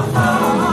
Oh,